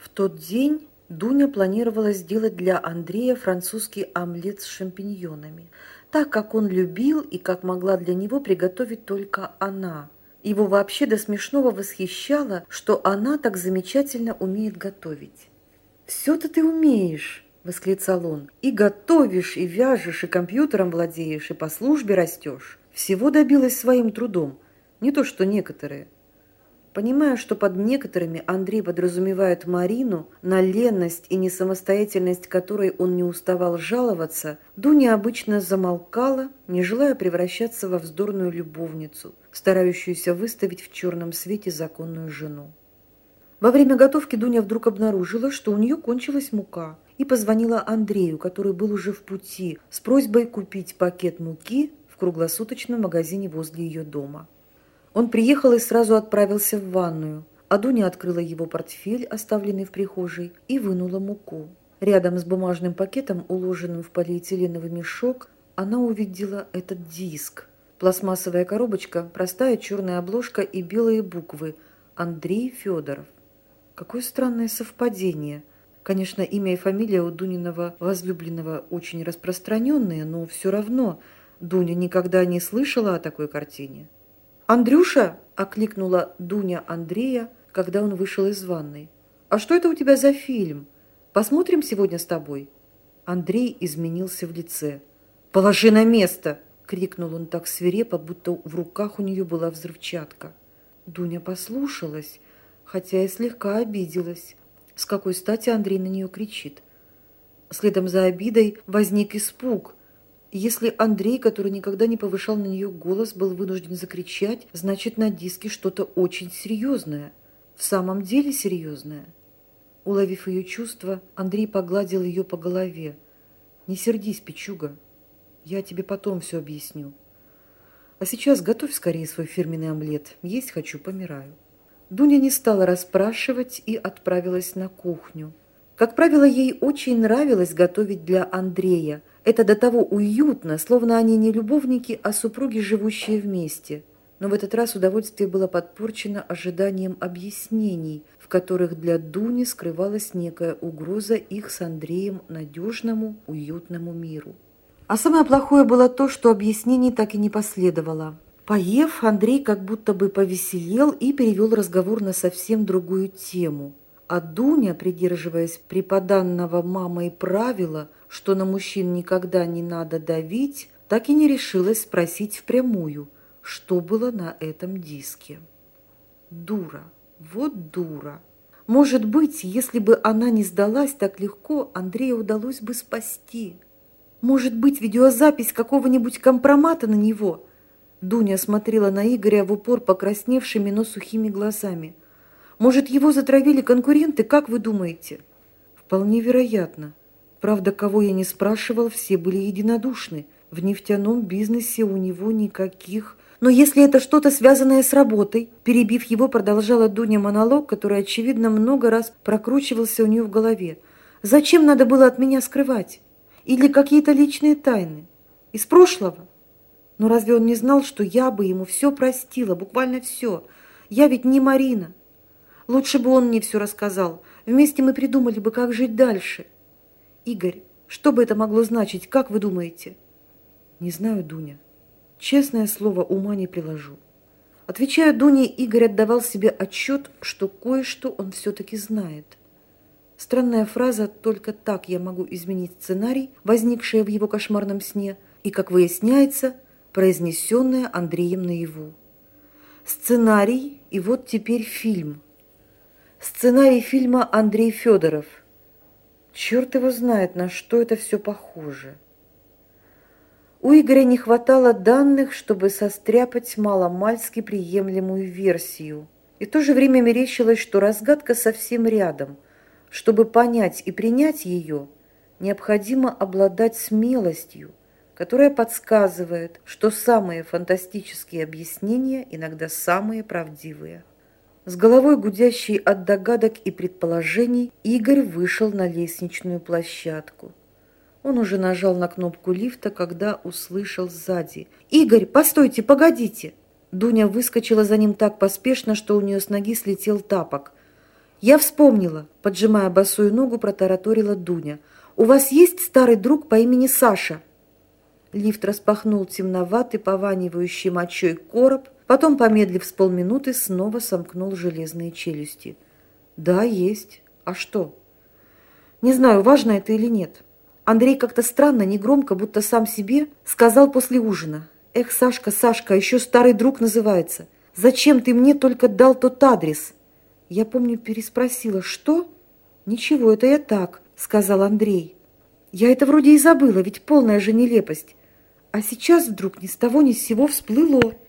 В тот день Дуня планировала сделать для Андрея французский омлет с шампиньонами, так как он любил и как могла для него приготовить только она. Его вообще до смешного восхищало, что она так замечательно умеет готовить. «Все-то ты умеешь!» – восклицал он. «И готовишь, и вяжешь, и компьютером владеешь, и по службе растешь. Всего добилась своим трудом, не то что некоторые». Понимая, что под некоторыми Андрей подразумевает Марину, на ленность и несамостоятельность которой он не уставал жаловаться, Дуня обычно замолкала, не желая превращаться во вздорную любовницу, старающуюся выставить в черном свете законную жену. Во время готовки Дуня вдруг обнаружила, что у нее кончилась мука, и позвонила Андрею, который был уже в пути, с просьбой купить пакет муки в круглосуточном магазине возле ее дома. Он приехал и сразу отправился в ванную, а Дуня открыла его портфель, оставленный в прихожей, и вынула муку. Рядом с бумажным пакетом, уложенным в полиэтиленовый мешок, она увидела этот диск. Пластмассовая коробочка, простая черная обложка и белые буквы «Андрей Федоров». Какое странное совпадение. Конечно, имя и фамилия у Дуниного возлюбленного очень распространенные, но все равно Дуня никогда не слышала о такой картине. «Андрюша!» – окликнула Дуня Андрея, когда он вышел из ванной. «А что это у тебя за фильм? Посмотрим сегодня с тобой?» Андрей изменился в лице. «Положи на место!» – крикнул он так свирепо, будто в руках у нее была взрывчатка. Дуня послушалась, хотя и слегка обиделась. С какой стати Андрей на нее кричит? Следом за обидой возник испуг – если Андрей, который никогда не повышал на нее голос, был вынужден закричать, значит, на диске что-то очень серьезное. В самом деле серьезное. Уловив ее чувства, Андрей погладил ее по голове. «Не сердись, Пичуга. Я тебе потом все объясню. А сейчас готовь скорее свой фирменный омлет. Есть хочу, помираю». Дуня не стала расспрашивать и отправилась на кухню. Как правило, ей очень нравилось готовить для Андрея – это до того уютно, словно они не любовники, а супруги, живущие вместе. Но в этот раз удовольствие было подпорчено ожиданием объяснений, в которых для Дуни скрывалась некая угроза их с Андреем надежному, уютному миру. А самое плохое было то, что объяснений так и не последовало. Поев, Андрей как будто бы повеселел и перевел разговор на совсем другую тему. А Дуня, придерживаясь преподанного мамой правила – что на мужчин никогда не надо давить, так и не решилась спросить впрямую, что было на этом диске. Дура, вот дура. Может быть, если бы она не сдалась так легко, Андрея удалось бы спасти. Может быть, видеозапись какого-нибудь компромата на него? Дуня смотрела на Игоря в упор покрасневшими, но сухими глазами. Может, его затравили конкуренты, как вы думаете? Вполне вероятно. Правда, кого я не спрашивал, все были единодушны. В нефтяном бизнесе у него никаких... Но если это что-то связанное с работой, перебив его, продолжала Дуня монолог, который, очевидно, много раз прокручивался у нее в голове. Зачем надо было от меня скрывать? Или какие-то личные тайны? Из прошлого? Но разве он не знал, что я бы ему все простила, буквально все? Я ведь не Марина. Лучше бы он мне все рассказал. Вместе мы придумали бы, как жить дальше. Игорь, что бы это могло значить, как вы думаете? Не знаю, Дуня. Честное слово, ума не приложу. Отвечая Дуне, Игорь отдавал себе отчет, что кое-что он все-таки знает. Странная фраза «только так я могу изменить сценарий», возникшая в его кошмарном сне, и, как выясняется, произнесенная Андреем наяву. Сценарий, и вот теперь фильм. Сценарий фильма Андрей Федоров – Черт его знает, на что это все похоже. У Игоря не хватало данных, чтобы состряпать маломальски приемлемую версию. И в то же время мерещилось, что разгадка совсем рядом. Чтобы понять и принять ее, необходимо обладать смелостью, которая подсказывает, что самые фантастические объяснения иногда самые правдивые. С головой гудящей от догадок и предположений, Игорь вышел на лестничную площадку. Он уже нажал на кнопку лифта, когда услышал сзади. «Игорь, постойте, погодите!» Дуня выскочила за ним так поспешно, что у нее с ноги слетел тапок. «Я вспомнила», – поджимая босую ногу, протараторила Дуня. «У вас есть старый друг по имени Саша?» Лифт распахнул темноватый, пованивающий мочой короб, потом, помедлив с полминуты, снова сомкнул железные челюсти. «Да, есть. А что?» «Не знаю, важно это или нет». Андрей как-то странно, негромко, будто сам себе, сказал после ужина. «Эх, Сашка, Сашка, еще старый друг называется. Зачем ты мне только дал тот адрес?» Я помню, переспросила, «Что?» «Ничего, это я так», — сказал Андрей. «Я это вроде и забыла, ведь полная же нелепость. А сейчас вдруг ни с того ни с сего всплыло.